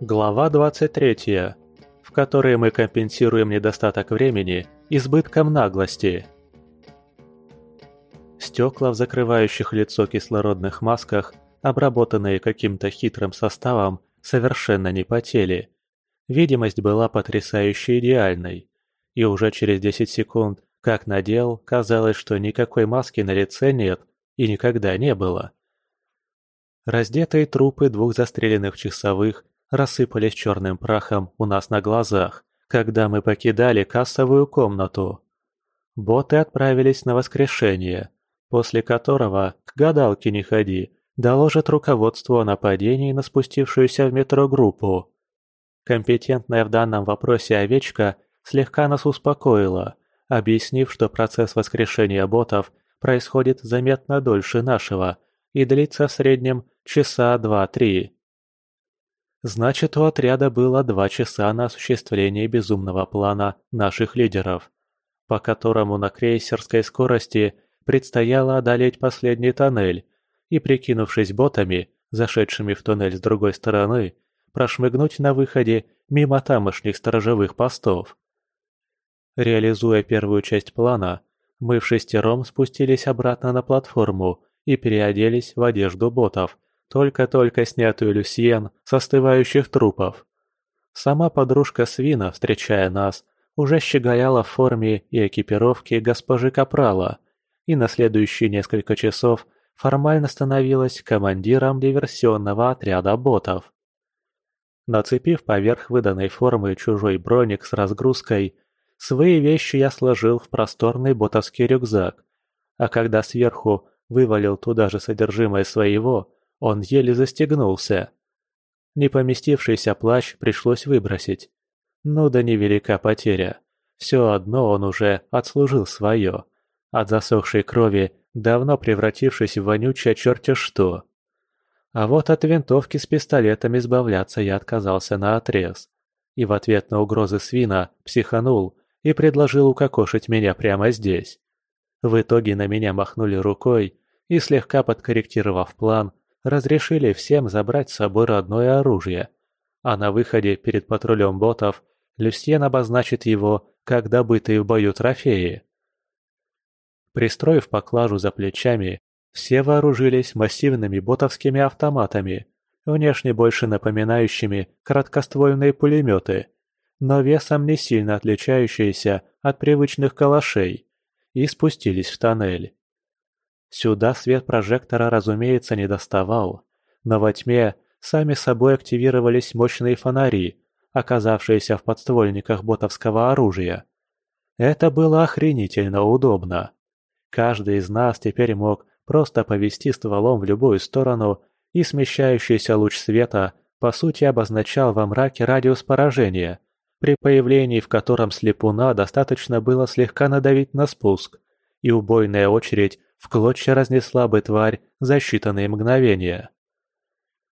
Глава 23, в которой мы компенсируем недостаток времени избытком наглости. Стекла в закрывающих лицо кислородных масках, обработанные каким-то хитрым составом, совершенно не потели. Видимость была потрясающе идеальной. И уже через 10 секунд, как надел, казалось, что никакой маски на лице нет и никогда не было. Раздетые трупы двух застреленных часовых рассыпались черным прахом у нас на глазах, когда мы покидали кассовую комнату. Боты отправились на воскрешение, после которого к гадалке не ходи, доложат руководству о нападении на спустившуюся в метро группу. Компетентная в данном вопросе овечка слегка нас успокоила, объяснив, что процесс воскрешения ботов происходит заметно дольше нашего и длится в среднем часа два-три. Значит, у отряда было два часа на осуществление безумного плана наших лидеров, по которому на крейсерской скорости предстояло одолеть последний тоннель и, прикинувшись ботами, зашедшими в туннель с другой стороны, прошмыгнуть на выходе мимо тамошних сторожевых постов. Реализуя первую часть плана, мы в шестером спустились обратно на платформу и переоделись в одежду ботов – только-только снятую Люсьен с остывающих трупов. Сама подружка Свина, встречая нас, уже щеголяла в форме и экипировке госпожи Капрала, и на следующие несколько часов формально становилась командиром диверсионного отряда ботов. Нацепив поверх выданной формы чужой броник с разгрузкой, свои вещи я сложил в просторный ботовский рюкзак, а когда сверху вывалил туда же содержимое своего, он еле застегнулся. Не поместившийся плащ пришлось выбросить. Ну да невелика потеря. Все одно он уже отслужил свое. От засохшей крови, давно превратившись в вонючее черти что. А вот от винтовки с пистолетом избавляться я отказался на отрез. И в ответ на угрозы свина психанул и предложил укокошить меня прямо здесь. В итоге на меня махнули рукой и, слегка подкорректировав план, разрешили всем забрать с собой родное оружие, а на выходе перед патрулем ботов Люсьен обозначит его как добытые в бою трофеи. Пристроив поклажу за плечами, все вооружились массивными ботовскими автоматами, внешне больше напоминающими краткоствольные пулеметы, но весом не сильно отличающиеся от привычных калашей, и спустились в тоннель. Сюда свет прожектора, разумеется, не доставал, но во тьме сами собой активировались мощные фонари, оказавшиеся в подствольниках ботовского оружия. Это было охренительно удобно. Каждый из нас теперь мог просто повести стволом в любую сторону, и смещающийся луч света по сути обозначал во мраке радиус поражения, при появлении в котором слепуна достаточно было слегка надавить на спуск, и убойная очередь в клочья разнесла бы тварь за считанные мгновения.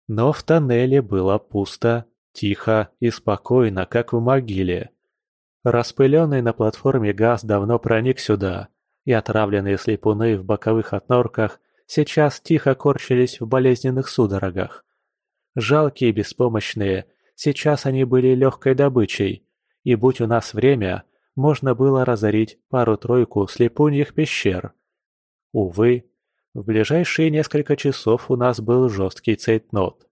Но в тоннеле было пусто, тихо и спокойно, как в могиле. Распыленный на платформе газ давно проник сюда, и отравленные слепуны в боковых отнорках сейчас тихо корчились в болезненных судорогах. Жалкие и беспомощные, сейчас они были легкой добычей, и будь у нас время, можно было разорить пару-тройку слепуньих пещер – Увы, в ближайшие несколько часов у нас был жесткий цейтнот.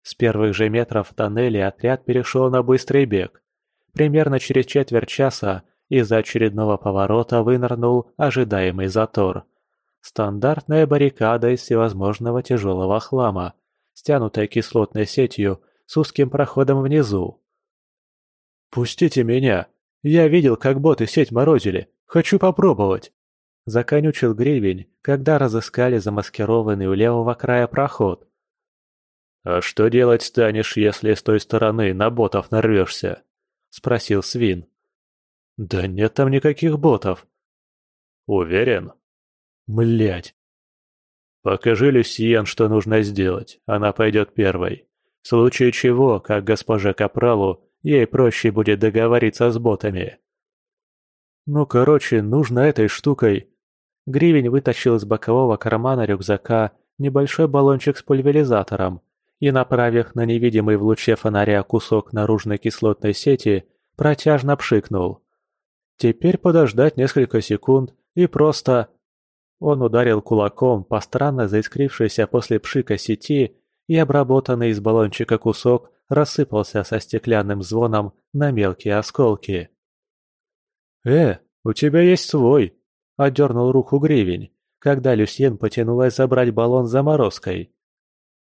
С первых же метров в тоннеле отряд перешел на быстрый бег. Примерно через четверть часа из-за очередного поворота вынырнул ожидаемый затор. Стандартная баррикада из всевозможного тяжелого хлама, стянутая кислотной сетью с узким проходом внизу. «Пустите меня! Я видел, как боты сеть морозили. Хочу попробовать!» Законючил гребень, когда разыскали замаскированный у левого края проход. «А что делать станешь, если с той стороны на ботов нарвешься?» — спросил Свин. «Да нет там никаких ботов». «Уверен?» «Млять!» «Покажи Люсьен, что нужно сделать, она пойдет первой. В случае чего, как госпоже Капралу, ей проще будет договориться с ботами». «Ну, короче, нужно этой штукой Гривень вытащил из бокового кармана рюкзака небольшой баллончик с пульверизатором и, направив на невидимый в луче фонаря кусок наружной кислотной сети, протяжно пшикнул. Теперь подождать несколько секунд и просто... Он ударил кулаком по странно заискрившейся после пшика сети, и обработанный из баллончика кусок рассыпался со стеклянным звоном на мелкие осколки. «Э, у тебя есть свой!» – отдернул руку гривень, когда Люсьен потянулась забрать баллон с заморозкой.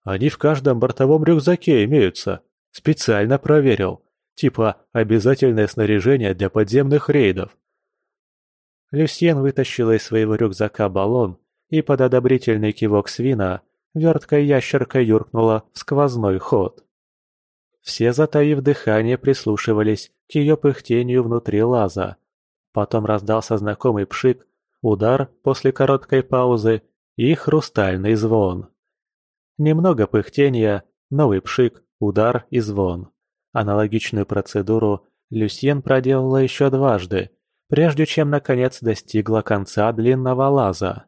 «Они в каждом бортовом рюкзаке имеются. Специально проверил. Типа обязательное снаряжение для подземных рейдов. Люсьен вытащила из своего рюкзака баллон и под одобрительный кивок свина верткой ящерка юркнула в сквозной ход. Все, затаив дыхание, прислушивались к ее пыхтению внутри лаза. Потом раздался знакомый пшик, удар после короткой паузы и хрустальный звон. Немного пыхтения, новый пшик, удар и звон. Аналогичную процедуру Люсьен проделала еще дважды, прежде чем наконец достигла конца длинного лаза.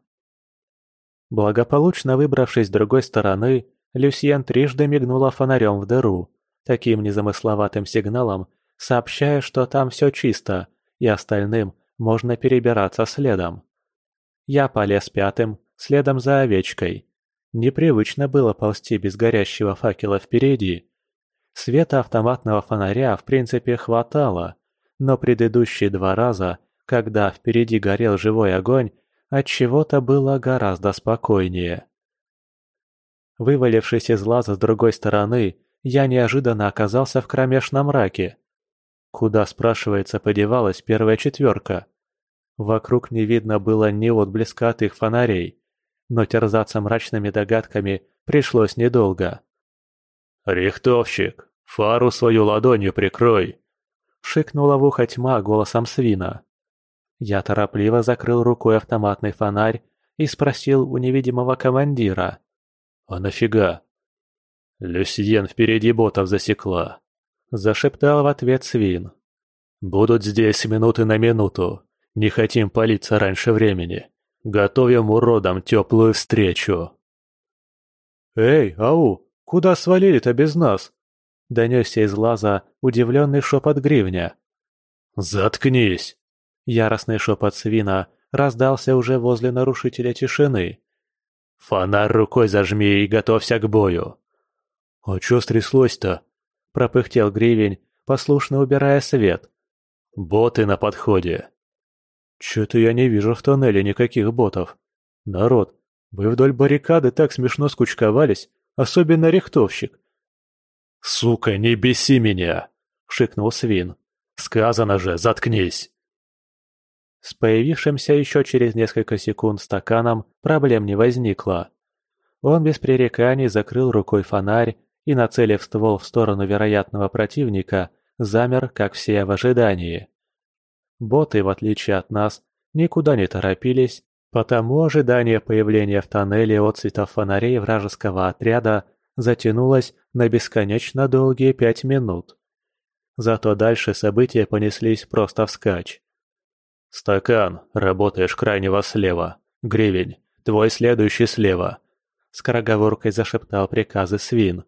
Благополучно выбравшись с другой стороны, Люсьен трижды мигнула фонарем в дыру, таким незамысловатым сигналом, сообщая, что там все чисто, и остальным можно перебираться следом. Я полез пятым, следом за овечкой. Непривычно было ползти без горящего факела впереди, Света автоматного фонаря в принципе хватало, но предыдущие два раза, когда впереди горел живой огонь, от чего-то было гораздо спокойнее. Вывалившись из лаза с другой стороны, я неожиданно оказался в кромешном мраке. Куда, спрашивается, подевалась первая четверка? Вокруг не видно было ни отблеска от их фонарей, но терзаться мрачными догадками пришлось недолго. «Рихтовщик, фару свою ладонью прикрой!» — шикнула в ухо тьма голосом свина. Я торопливо закрыл рукой автоматный фонарь и спросил у невидимого командира. «А нафига?» «Люсьен впереди ботов засекла», — зашептал в ответ свин. «Будут здесь минуты на минуту. Не хотим палиться раньше времени. Готовим уродам теплую встречу». «Эй, ау, Куда свалили-то без нас?» — донесся из лаза удивленный шепот гривня. «Заткнись!» — яростный шепот свина раздался уже возле нарушителя тишины. «Фонарь рукой зажми и готовься к бою!» «А чё стряслось-то?» — пропыхтел гривень, послушно убирая свет. «Боты на подходе!» «Чё-то я не вижу в тоннеле никаких ботов. Народ, вы вдоль баррикады так смешно скучковались, особенно рихтовщик. «Сука, не беси меня!» — шикнул свин. «Сказано же, заткнись!» С появившимся еще через несколько секунд стаканом проблем не возникло. Он без пререканий закрыл рукой фонарь и, нацелив ствол в сторону вероятного противника, замер, как все в ожидании. Боты, в отличие от нас, никуда не торопились Потому ожидание появления в тоннеле от цветов фонарей вражеского отряда затянулось на бесконечно долгие пять минут. Зато дальше события понеслись просто вскачь. «Стакан, работаешь крайнего слева. Гривень, твой следующий слева», — скороговоркой зашептал приказы свин.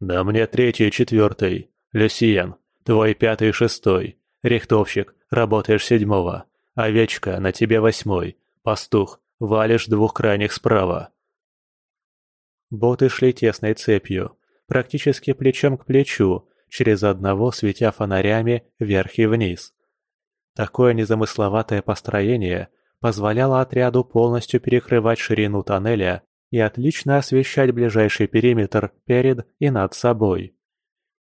«Да мне третий и четвертый. Люсиен, твой пятый и шестой. Рихтовщик, работаешь седьмого. Овечка, на тебе восьмой. «Пастух, валишь двух крайних справа». Боты шли тесной цепью, практически плечом к плечу, через одного светя фонарями вверх и вниз. Такое незамысловатое построение позволяло отряду полностью перекрывать ширину тоннеля и отлично освещать ближайший периметр перед и над собой.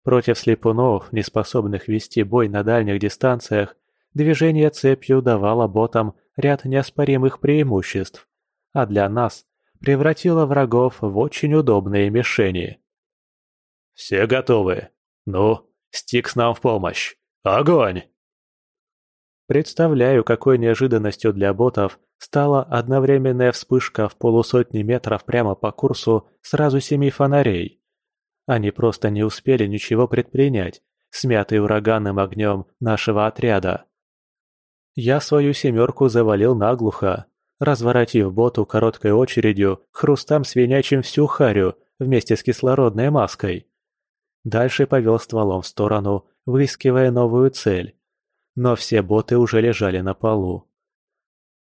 Против слепунов, не способных вести бой на дальних дистанциях, движение цепью давало ботам ряд неоспоримых преимуществ, а для нас превратила врагов в очень удобные мишени. «Все готовы? Ну, Стикс нам в помощь! Огонь!» Представляю, какой неожиданностью для ботов стала одновременная вспышка в полусотни метров прямо по курсу сразу семи фонарей. Они просто не успели ничего предпринять, смятый ураганным огнем нашего отряда. Я свою семерку завалил наглухо, разворотив боту короткой очередью, хрустам свинячим всю харю, вместе с кислородной маской. Дальше повел стволом в сторону, выискивая новую цель. Но все боты уже лежали на полу.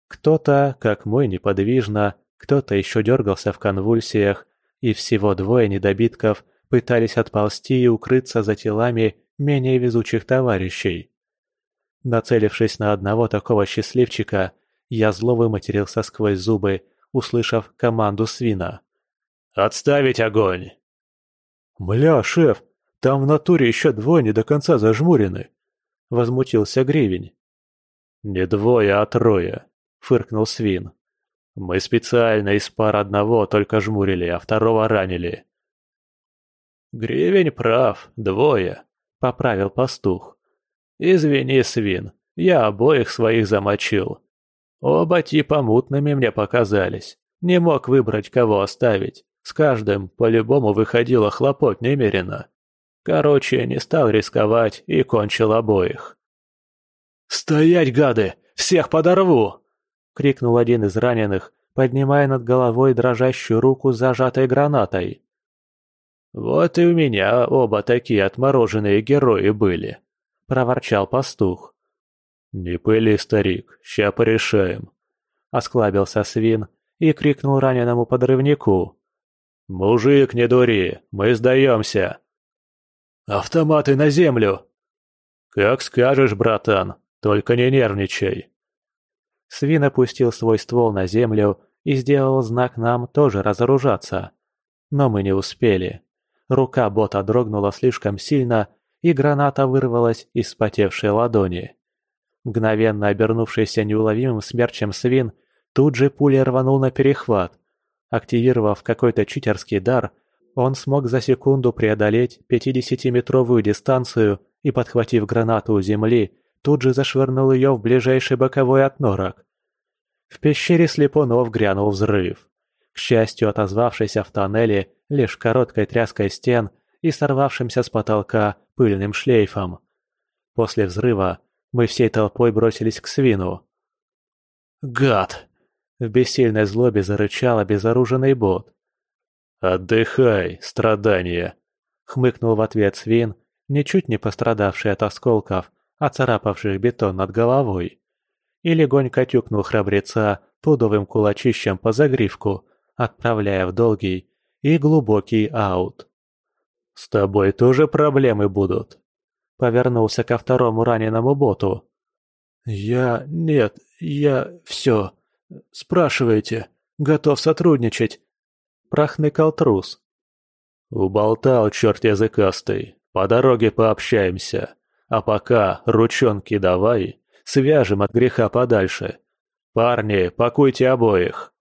Кто-то, как мой, неподвижно, кто-то еще дергался в конвульсиях, и всего двое недобитков пытались отползти и укрыться за телами менее везучих товарищей. Нацелившись на одного такого счастливчика, я зло выматерился сквозь зубы, услышав команду свина. «Отставить огонь!» «Бля, шеф, там в натуре еще двое не до конца зажмурены!» Возмутился Гривень. «Не двое, а трое», — фыркнул свин. «Мы специально из пар одного только жмурили, а второго ранили». «Гривень прав, двое», — поправил пастух. «Извини, свин, я обоих своих замочил. Оба типа мутными мне показались. Не мог выбрать, кого оставить. С каждым по-любому выходило хлопот немерено. Короче, не стал рисковать и кончил обоих. «Стоять, гады! Всех подорву!» — крикнул один из раненых, поднимая над головой дрожащую руку с зажатой гранатой. «Вот и у меня оба такие отмороженные герои были», — проворчал пастух. «Не пыли, старик, ща порешаем», — осклабился свин и крикнул раненому подрывнику. «Мужик, не дури, мы сдаемся!» «Автоматы на землю!» «Как скажешь, братан, только не нервничай!» Свин опустил свой ствол на землю и сделал знак нам тоже разоружаться. Но мы не успели. Рука бота дрогнула слишком сильно, и граната вырвалась из спотевшей ладони. Мгновенно обернувшийся неуловимым смерчем свин тут же пулей рванул на перехват. Активировав какой-то читерский дар, он смог за секунду преодолеть 50-метровую дистанцию и, подхватив гранату у земли, тут же зашвырнул ее в ближайший боковой отнорок. В пещере слепунов грянул взрыв. К счастью, отозвавшийся в тоннеле лишь короткой тряской стен и сорвавшимся с потолка пыльным шлейфом. После взрыва мы всей толпой бросились к свину. «Гад!» — в бессильной злобе зарычал обезоруженный бот. «Отдыхай, страдания!» — хмыкнул в ответ свин, ничуть не пострадавший от осколков, оцарапавших бетон над головой. И легонько тюкнул храбреца пудовым кулачищем по загривку, отправляя в долгий и глубокий аут. «С тобой тоже проблемы будут?» Повернулся ко второму раненому боту. «Я... нет, я... все. Спрашивайте. Готов сотрудничать прохныкал трус. «Уболтал, черт языкастый. По дороге пообщаемся. А пока ручонки давай, свяжем от греха подальше. Парни, пакуйте обоих».